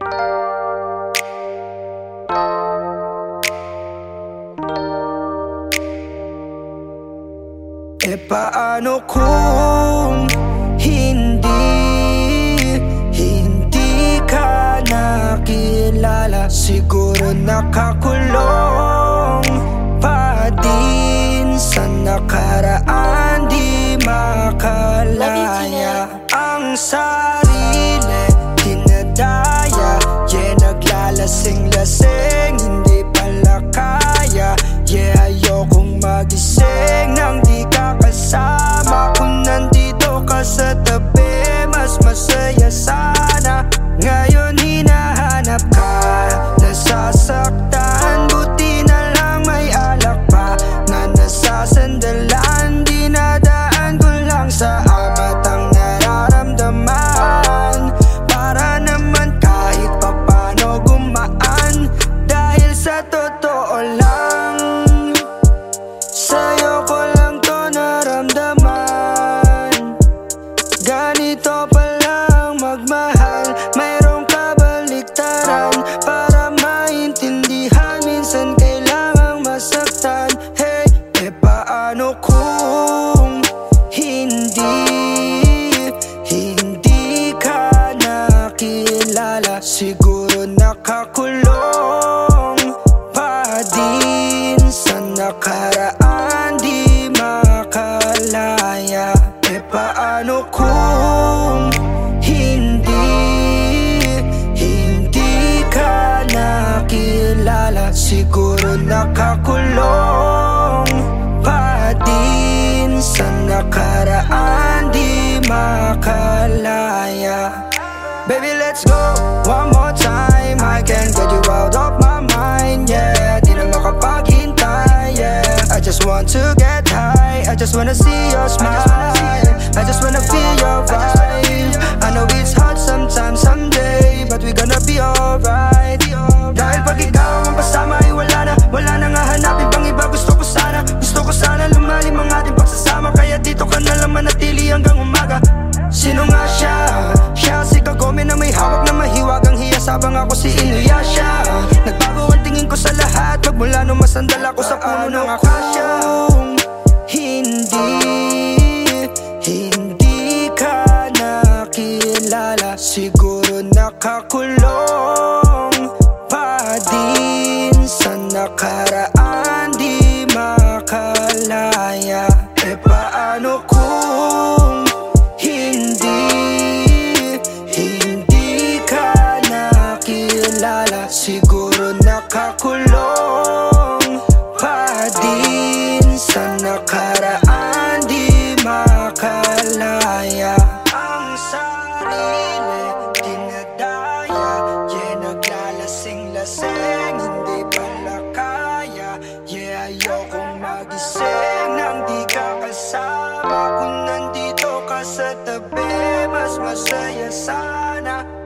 E paano kung hindi, hindi ka nakilala? Siguro nakakulong pa din sa nakaraan Di makalaya. Ang sa naglalasing-lasing Hindi pala kaya. Yeah, ayokong magising Nang di ka kasama. Kung nandito ka sa tabi nakakulong pa din Sa nakaraan di makalaya. E paano kung hindi Hindi ka nakilala? Siguro nakakulong pa din Sa nakaraan di makalaya. Baby, let's go just wanna see your smile. I just wanna feel your vibe. I know it's hard sometimes, someday But we gonna be alright. Dahil pag ikaw ang kasama ay wala na Wala nang hahanapin pang iba. Gusto ko sana, gusto ko sana lumalim ang ating pagsasama. Kaya dito ka na lang manatili hanggang umaga. Sino nga siya? Siya si Kagome na may hawak na mahiwagang hiyas Habang ako si Inuyasha. Nagbago ang tingin ko sa lahat Magmula nung masandal ako sa puno ng akasya Siguro nakakulong pa din Sa nakaraan kasama Kung nandito ka sa tabi Mas masaya sana